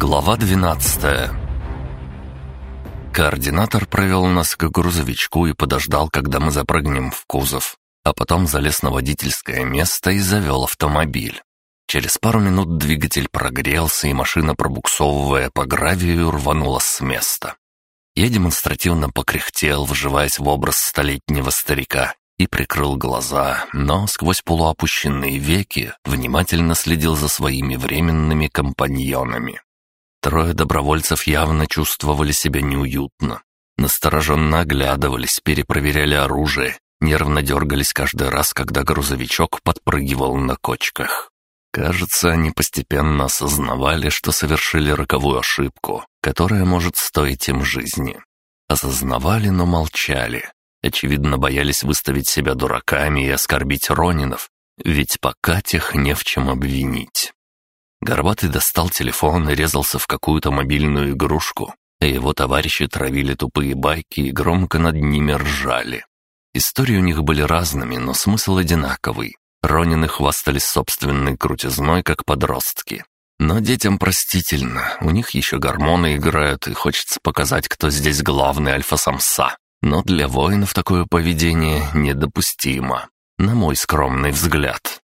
Глава 12 Координатор провел нас к грузовичку и подождал, когда мы запрыгнем в кузов, а потом залез на водительское место и завел автомобиль. Через пару минут двигатель прогрелся, и машина, пробуксовывая по гравию, рванула с места. Я демонстративно покряхтел, вживаясь в образ столетнего старика, и прикрыл глаза, но сквозь полуопущенные веки внимательно следил за своими временными компаньонами. Трое добровольцев явно чувствовали себя неуютно. Настороженно оглядывались, перепроверяли оружие, нервно дергались каждый раз, когда грузовичок подпрыгивал на кочках. Кажется, они постепенно осознавали, что совершили роковую ошибку, которая может стоить им жизни. Осознавали, но молчали. Очевидно, боялись выставить себя дураками и оскорбить Ронинов, ведь пока тех не в чем обвинить. Горбатый достал телефон и резался в какую-то мобильную игрушку, а его товарищи травили тупые байки и громко над ними ржали. Истории у них были разными, но смысл одинаковый. Ронины хвастались собственной крутизной, как подростки. Но детям простительно, у них еще гормоны играют, и хочется показать, кто здесь главный альфа-самса. Но для воинов такое поведение недопустимо, на мой скромный взгляд.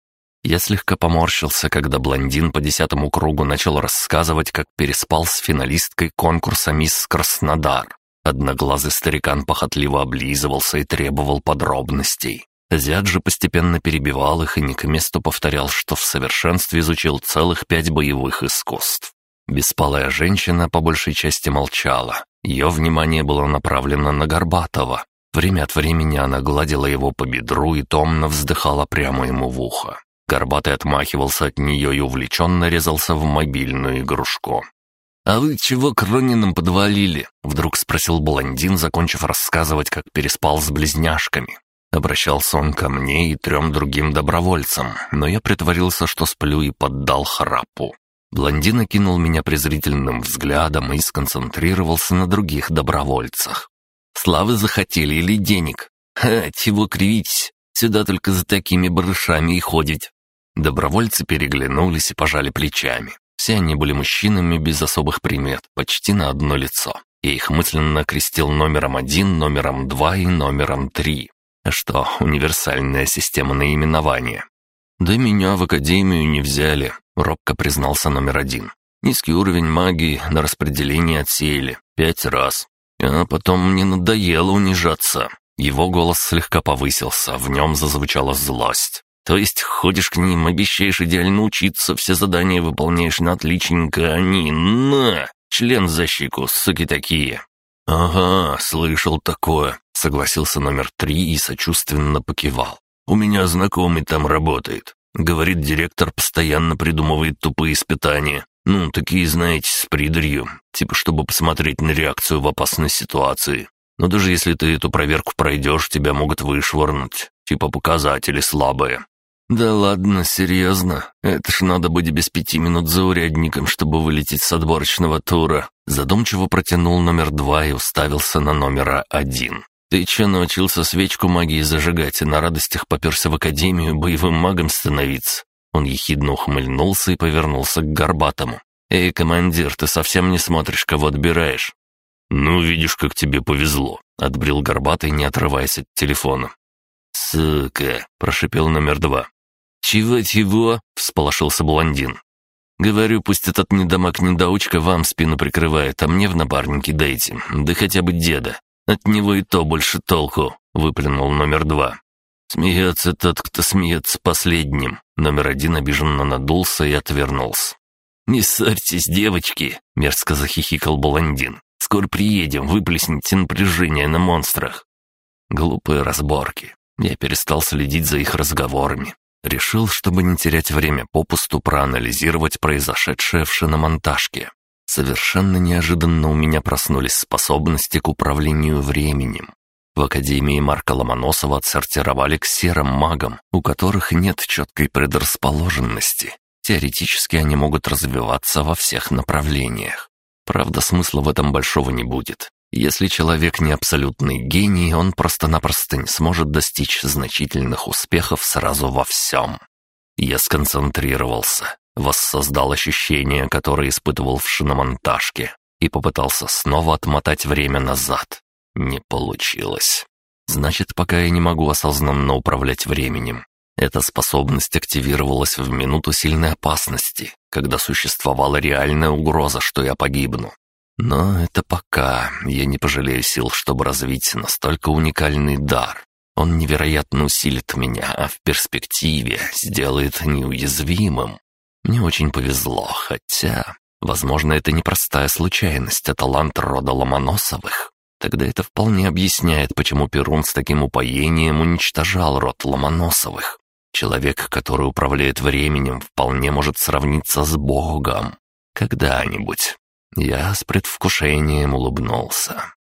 Я слегка поморщился, когда блондин по десятому кругу начал рассказывать, как переспал с финалисткой конкурса «Мисс Краснодар». Одноглазый старикан похотливо облизывался и требовал подробностей. Азиат же постепенно перебивал их и не к месту повторял, что в совершенстве изучил целых пять боевых искусств. Беспалая женщина по большей части молчала. Ее внимание было направлено на Горбатова. Время от времени она гладила его по бедру и томно вздыхала прямо ему в ухо. Горбатый отмахивался от нее и увлеченно резался в мобильную игрушку. «А вы чего к Ронинам подвалили?» — вдруг спросил блондин, закончив рассказывать, как переспал с близняшками. Обращался он ко мне и трем другим добровольцам, но я притворился, что сплю и поддал храпу. Блондин окинул меня презрительным взглядом и сконцентрировался на других добровольцах. «Славы захотели или денег? Ха, чего кривить? Сюда только за такими барышами и ходить. Добровольцы переглянулись и пожали плечами. Все они были мужчинами без особых примет, почти на одно лицо. Я их мысленно окрестил номером один, номером два и номером три. Что, универсальная система наименования. «Да меня в академию не взяли», — робко признался номер один. «Низкий уровень магии на распределение отсеяли. Пять раз. А потом мне надоело унижаться». Его голос слегка повысился, в нем зазвучала злость. То есть ходишь к ним, обещаешь идеально учиться, все задания выполняешь на отличненько, а они, на, член за щеку, суки такие». «Ага, слышал такое», — согласился номер три и сочувственно покивал. «У меня знакомый там работает. Говорит, директор постоянно придумывает тупые испытания. Ну, такие, знаете, с придурью. Типа, чтобы посмотреть на реакцию в опасной ситуации. Но даже если ты эту проверку пройдешь, тебя могут вышвырнуть. Типа показатели слабые. «Да ладно, серьезно? Это ж надо быть без пяти минут заурядником, чтобы вылететь с отборочного тура». Задумчиво протянул номер два и уставился на номера один. «Ты че научился свечку магии зажигать и на радостях поперся в академию боевым магом становиться?» Он ехидно ухмыльнулся и повернулся к Горбатому. «Эй, командир, ты совсем не смотришь, кого отбираешь?» «Ну, видишь, как тебе повезло», — отбрил Горбатый, не отрываясь от телефона. «Сука!» — прошипел номер два. «Чего-чего?» — всполошился блондин. «Говорю, пусть этот недомаг-недоучка вам спину прикрывает, а мне в напарники дайте, да хотя бы деда. От него и то больше толку», — выплюнул номер два. «Смеется тот, кто смеется последним». Номер один обиженно надулся и отвернулся. «Не ссорьтесь, девочки!» — мерзко захихикал блондин. «Скоро приедем, выплесните напряжение на монстрах». Глупые разборки. Я перестал следить за их разговорами. Решил, чтобы не терять время попусту, проанализировать произошедшее в шиномонтажке. Совершенно неожиданно у меня проснулись способности к управлению временем. В Академии Марка Ломоносова отсортировали к серым магам, у которых нет четкой предрасположенности. Теоретически они могут развиваться во всех направлениях. Правда, смысла в этом большого не будет. Если человек не абсолютный гений, он просто-напросто не сможет достичь значительных успехов сразу во всем. Я сконцентрировался. воссоздал ощущения, которые испытывал в шиномонтажке, и попытался снова отмотать время назад. Не получилось. Значит, пока я не могу осознанно управлять временем. Эта способность активировалась в минуту сильной опасности, когда существовала реальная угроза, что я погибну. Но это пока. Я не пожалею сил, чтобы развить настолько уникальный дар. Он невероятно усилит меня, а в перспективе сделает неуязвимым. Мне очень повезло, хотя... Возможно, это не простая случайность, а талант рода Ломоносовых. Тогда это вполне объясняет, почему Перун с таким упоением уничтожал род Ломоносовых. Человек, который управляет временем, вполне может сравниться с Богом. Когда-нибудь. Я с предвкушением улыбнулся.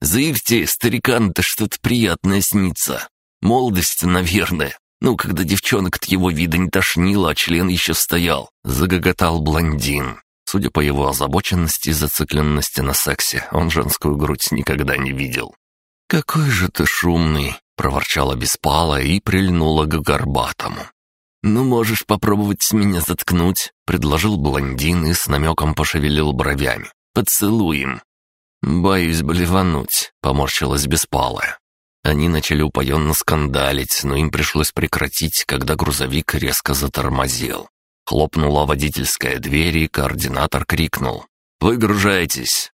«Заявьте, старикан-то что-то приятное снится. Молодость, наверное. Ну, когда девчонок от его вида не тошнило, а член еще стоял», — загоготал блондин. Судя по его озабоченности и зацикленности на сексе, он женскую грудь никогда не видел. «Какой же ты шумный!» — проворчала Беспала и прильнула к горбатому. «Ну, можешь попробовать меня заткнуть», — предложил блондин и с намеком пошевелил бровями. «Поцелуем». «Боюсь блевануть», — поморщилась Беспалая. Они начали упоенно скандалить, но им пришлось прекратить, когда грузовик резко затормозил. Хлопнула водительская дверь, и координатор крикнул. «Выгружайтесь!»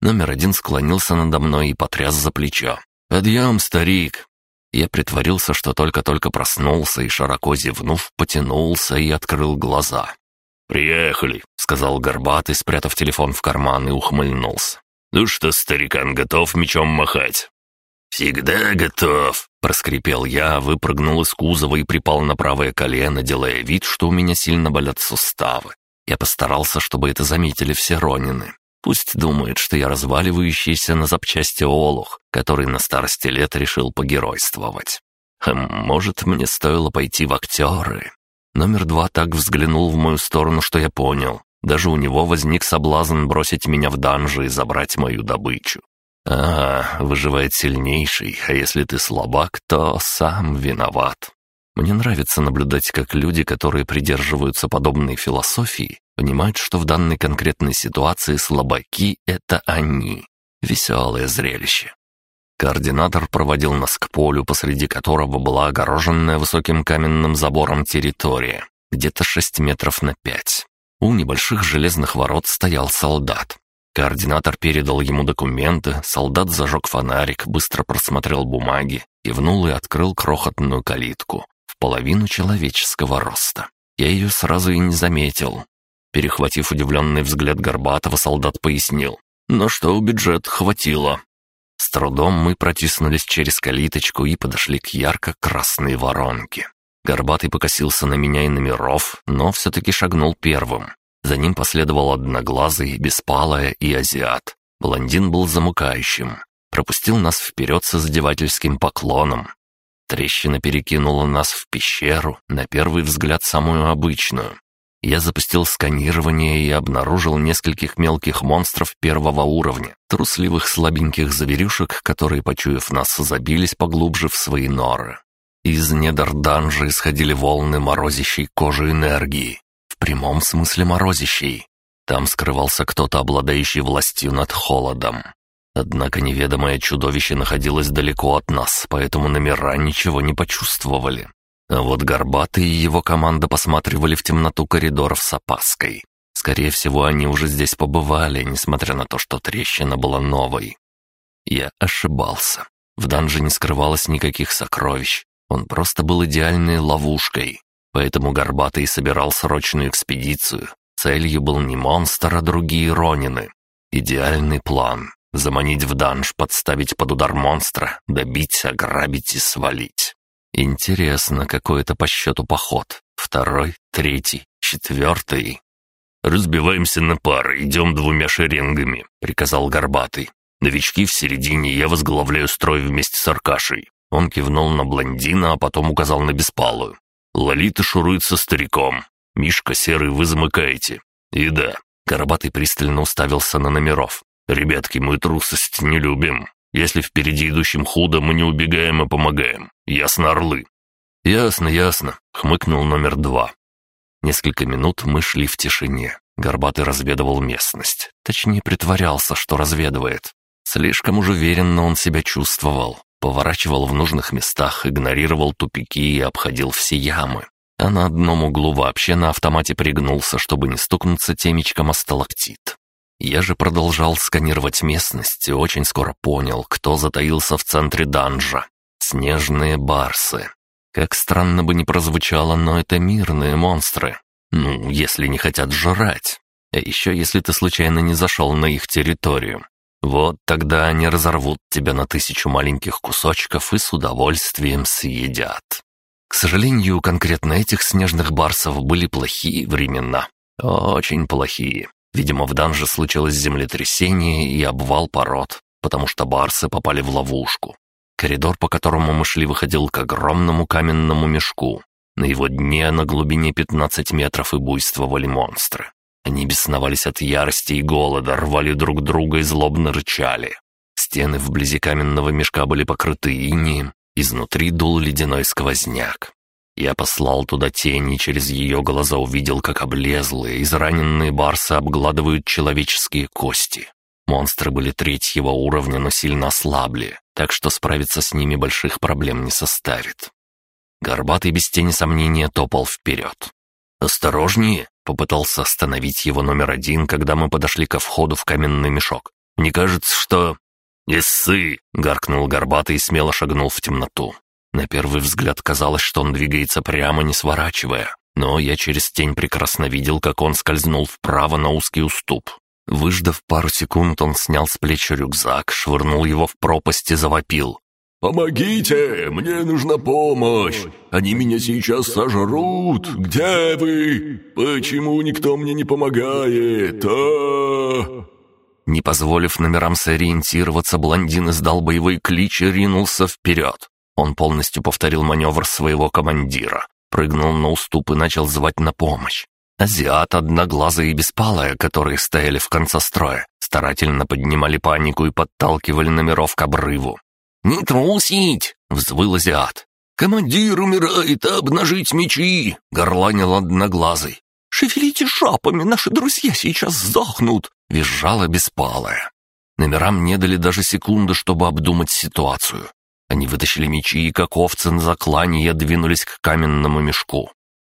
Номер один склонился надо мной и потряс за плечо. «Подъем, старик!» Я притворился, что только-только проснулся и, широко зевнув, потянулся и открыл глаза. «Приехали», — сказал Горбатый, спрятав телефон в карман и ухмыльнулся. «Ну что, старикан, готов мечом махать?» «Всегда готов», — проскрипел я, выпрыгнул из кузова и припал на правое колено, делая вид, что у меня сильно болят суставы. Я постарался, чтобы это заметили все Ронины. Пусть думает, что я разваливающийся на запчасти олух, который на старости лет решил погеройствовать. Хм, может, мне стоило пойти в актеры. Номер два так взглянул в мою сторону, что я понял. Даже у него возник соблазн бросить меня в данжи и забрать мою добычу. А, выживает сильнейший, а если ты слабак, то сам виноват. Мне нравится наблюдать, как люди, которые придерживаются подобной философии, Понимают, что в данной конкретной ситуации слабаки — это они. Веселое зрелище. Координатор проводил нас к полю, посреди которого была огороженная высоким каменным забором территория, где-то шесть метров на пять. У небольших железных ворот стоял солдат. Координатор передал ему документы, солдат зажег фонарик, быстро просмотрел бумаги, кивнул и открыл крохотную калитку в половину человеческого роста. Я ее сразу и не заметил, Перехватив удивленный взгляд Горбатова, солдат пояснил. «Но что, бюджет хватило». С трудом мы протиснулись через калиточку и подошли к ярко-красной воронке. Горбатый покосился на меня и на миров, но все-таки шагнул первым. За ним последовал одноглазый, беспалая и азиат. Блондин был замыкающим. Пропустил нас вперед с издевательским поклоном. Трещина перекинула нас в пещеру, на первый взгляд самую обычную. Я запустил сканирование и обнаружил нескольких мелких монстров первого уровня, трусливых слабеньких зверюшек, которые, почуяв нас, забились поглубже в свои норы. Из недр данжа исходили волны морозящей кожи энергии. В прямом смысле морозящей. Там скрывался кто-то, обладающий властью над холодом. Однако неведомое чудовище находилось далеко от нас, поэтому номера ничего не почувствовали. А вот Горбатый и его команда посматривали в темноту коридоров с опаской. Скорее всего, они уже здесь побывали, несмотря на то, что трещина была новой. Я ошибался. В данже не скрывалось никаких сокровищ. Он просто был идеальной ловушкой. Поэтому Горбатый собирал срочную экспедицию. Целью был не монстр, а другие ронины. Идеальный план. Заманить в данж, подставить под удар монстра, добить, ограбить и свалить. Интересно, какой это по счету поход. Второй, третий, четвертый. «Разбиваемся на пары, идем двумя шеренгами», — приказал Горбатый. «Новички в середине, я возглавляю строй вместе с Аркашей». Он кивнул на блондина, а потом указал на Беспалую. «Лолита шурует со стариком. Мишка, Серый, вы замыкаете. И да». Горбатый пристально уставился на номеров. «Ребятки, мы трусость не любим. Если впереди идущим худо, мы не убегаем и помогаем. Ясно, орлы?» «Ясно, ясно», — хмыкнул номер два. Несколько минут мы шли в тишине. Горбатый разведывал местность. Точнее, притворялся, что разведывает. Слишком уж уверенно он себя чувствовал. Поворачивал в нужных местах, игнорировал тупики и обходил все ямы. А на одном углу вообще на автомате пригнулся, чтобы не стукнуться темечком о сталактит. Я же продолжал сканировать местность и очень скоро понял, кто затаился в центре данжа. Снежные барсы. Как странно бы ни прозвучало, но это мирные монстры. Ну, если не хотят жрать. А еще если ты случайно не зашел на их территорию. Вот тогда они разорвут тебя на тысячу маленьких кусочков и с удовольствием съедят. К сожалению, конкретно этих снежных барсов были плохие времена. Очень плохие. Видимо, в данже случилось землетрясение и обвал пород, потому что барсы попали в ловушку. Коридор, по которому мы шли, выходил к огромному каменному мешку. На его дне на глубине 15 метров и буйствовали монстры. Они бесновались от ярости и голода, рвали друг друга и злобно рычали. Стены вблизи каменного мешка были покрыты инием, изнутри дул ледяной сквозняк. Я послал туда тень и через ее глаза увидел, как облезлые, израненные барсы обгладывают человеческие кости. Монстры были третьего уровня, но сильно ослабли, так что справиться с ними больших проблем не составит. Горбатый без тени сомнения топал вперед. «Осторожнее!» — попытался остановить его номер один, когда мы подошли ко входу в каменный мешок. «Мне кажется, что...» «Не ссы!» — гаркнул Горбатый и смело шагнул в темноту. На первый взгляд казалось, что он двигается прямо, не сворачивая. Но я через тень прекрасно видел, как он скользнул вправо на узкий уступ. Выждав пару секунд, он снял с плеч рюкзак, швырнул его в пропасть и завопил. «Помогите! Мне нужна помощь! Они меня сейчас сожрут! Где вы? Почему никто мне не помогает? А Не позволив номерам сориентироваться, блондин издал боевой клич и ринулся вперед. Он полностью повторил маневр своего командира, прыгнул на уступ и начал звать на помощь. Азиат, одноглазый и беспалая, которые стояли в конце строя, старательно поднимали панику и подталкивали номеров к обрыву. «Не трусить!» — взвыл азиат. «Командир умирает, обнажить мечи!» — горланил одноглазый. «Шевелите шапами, наши друзья сейчас сдохнут!» — визжала беспалая. Номерам не дали даже секунды, чтобы обдумать ситуацию. Они вытащили мечи и, как овцы на заклание, двинулись к каменному мешку.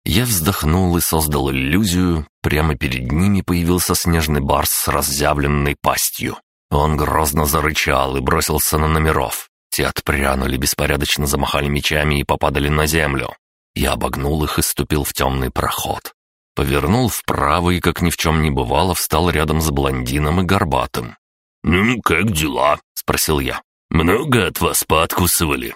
Я вздохнул и создал иллюзию. Прямо перед ними появился снежный барс с разъявленной пастью. Он грозно зарычал и бросился на номеров. Те отпрянули, беспорядочно замахали мечами и попадали на землю. Я обогнул их и ступил в темный проход. Повернул вправо и, как ни в чем не бывало, встал рядом с блондином и горбатым. «Ну, как дела?» — спросил я. Много от вас пооткусывали?»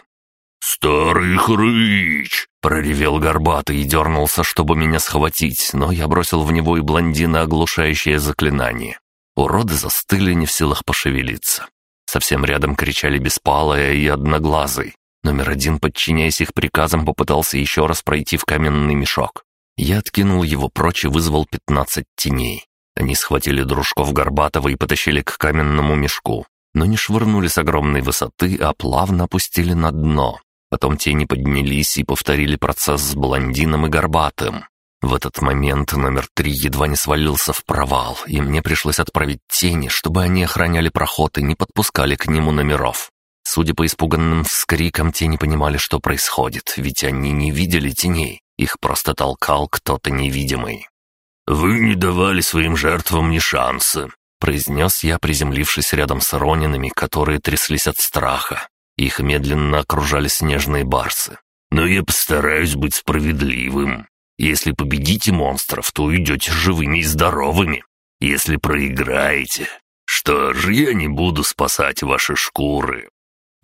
«Старый хрыч!» — проревел горбатый и дернулся, чтобы меня схватить, но я бросил в него и блондина оглушающее заклинание. Уроды застыли, не в силах пошевелиться. Совсем рядом кричали Беспалая и Одноглазый. Номер один, подчиняясь их приказам, попытался еще раз пройти в каменный мешок. Я откинул его прочь и вызвал пятнадцать теней. Они схватили дружков Горбатова и потащили к каменному мешку но не швырнули с огромной высоты, а плавно опустили на дно. Потом тени поднялись и повторили процесс с блондином и горбатым. В этот момент номер три едва не свалился в провал, и мне пришлось отправить тени, чтобы они охраняли проход и не подпускали к нему номеров. Судя по испуганным вскрикам, те не понимали, что происходит, ведь они не видели теней, их просто толкал кто-то невидимый. «Вы не давали своим жертвам ни шанса», произнес я, приземлившись рядом с ронинами, которые тряслись от страха. Их медленно окружали снежные барсы. «Но я постараюсь быть справедливым. Если победите монстров, то уйдете живыми и здоровыми. Если проиграете, что ж, я не буду спасать ваши шкуры».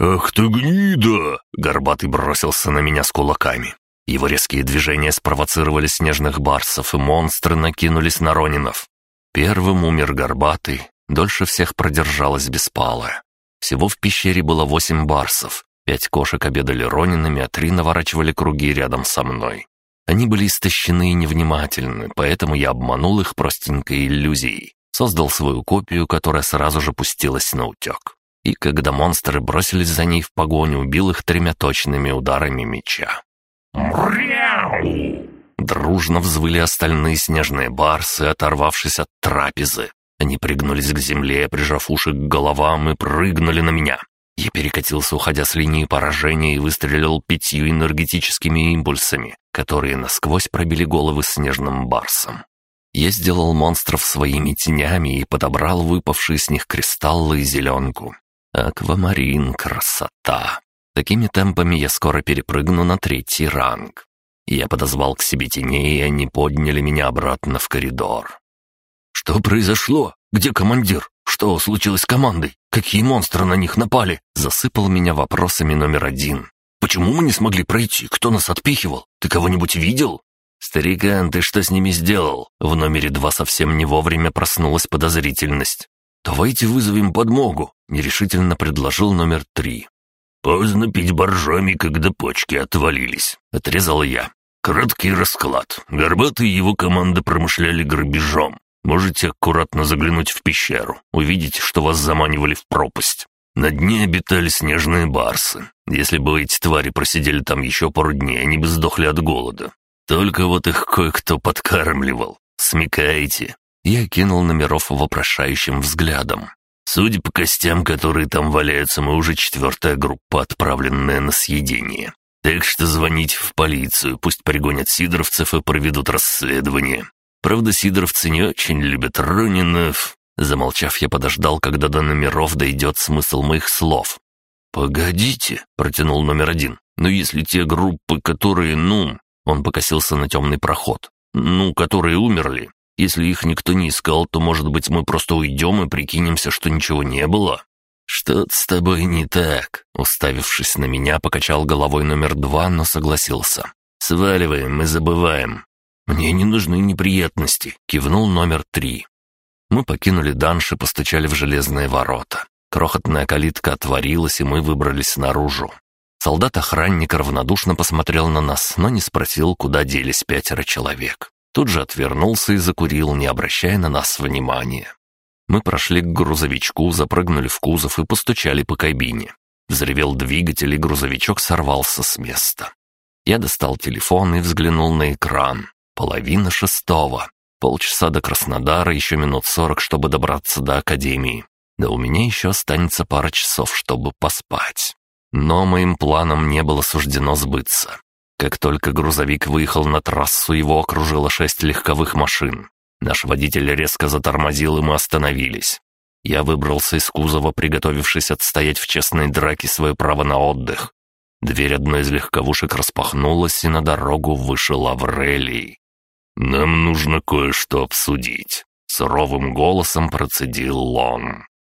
«Ах ты гнида!» — Горбатый бросился на меня с кулаками. Его резкие движения спровоцировали снежных барсов, и монстры накинулись на Ронинов. Первым умер горбатый, дольше всех продержалась беспалая. Всего в пещере было восемь барсов, пять кошек обедали ронинами, а три наворачивали круги рядом со мной. Они были истощены и невнимательны, поэтому я обманул их простенькой иллюзией. Создал свою копию, которая сразу же пустилась на утек. И когда монстры бросились за ней в погоню, убил их тремя точными ударами меча. «Мряу!» Дружно взвыли остальные снежные барсы, оторвавшись от трапезы. Они пригнулись к земле, прижав уши к головам и прыгнули на меня. Я перекатился, уходя с линии поражения, и выстрелил пятью энергетическими импульсами, которые насквозь пробили головы снежным барсом. Я сделал монстров своими тенями и подобрал выпавшие с них кристаллы и зеленку. Аквамарин — красота! Такими темпами я скоро перепрыгну на третий ранг. Я подозвал к себе теней, и они подняли меня обратно в коридор. «Что произошло? Где командир? Что случилось с командой? Какие монстры на них напали?» Засыпал меня вопросами номер один. «Почему мы не смогли пройти? Кто нас отпихивал? Ты кого-нибудь видел?» «Старикан, ты что с ними сделал?» В номере два совсем не вовремя проснулась подозрительность. «Давайте вызовем подмогу», — нерешительно предложил номер три. «Поздно пить боржоми, когда почки отвалились», — отрезал я. Краткий расклад. Горбатый и его команда промышляли грабежом. Можете аккуратно заглянуть в пещеру, увидеть, что вас заманивали в пропасть. На дне обитали снежные барсы. Если бы эти твари просидели там еще пару дней, они бы сдохли от голода. Только вот их кое-кто подкармливал. Смекаете? Я кинул номеров вопрошающим взглядом. Судя по костям, которые там валяются, мы уже четвертая группа, отправленная на съедение. Так что звоните в полицию, пусть пригонят сидоровцев и проведут расследование. Правда, сидоровцы не очень любят Ронинов. Замолчав, я подождал, когда до номеров дойдет смысл моих слов. «Погодите», — протянул номер один. «Но если те группы, которые, ну...» Он покосился на темный проход. «Ну, которые умерли. Если их никто не искал, то, может быть, мы просто уйдем и прикинемся, что ничего не было?» «Что-то с тобой не так», — уставившись на меня, покачал головой номер два, но согласился. «Сваливаем и забываем. «Мне не нужны неприятности», — кивнул номер три. Мы покинули данж и постучали в железные ворота. Крохотная калитка отворилась, и мы выбрались наружу. Солдат-охранник равнодушно посмотрел на нас, но не спросил, куда делись пятеро человек. Тут же отвернулся и закурил, не обращая на нас внимания. Мы прошли к грузовичку, запрыгнули в кузов и постучали по кабине. Взревел двигатель, и грузовичок сорвался с места. Я достал телефон и взглянул на экран. Половина шестого. Полчаса до Краснодара, еще минут сорок, чтобы добраться до Академии. Да у меня еще останется пара часов, чтобы поспать. Но моим планам не было суждено сбыться. Как только грузовик выехал на трассу, его окружило шесть легковых машин. Наш водитель резко затормозил, и мы остановились. Я выбрался из кузова, приготовившись отстоять в честной драке свое право на отдых. Дверь одной из легковушек распахнулась, и на дорогу вышел Аврелий. «Нам нужно кое-что обсудить», — суровым голосом процедил он.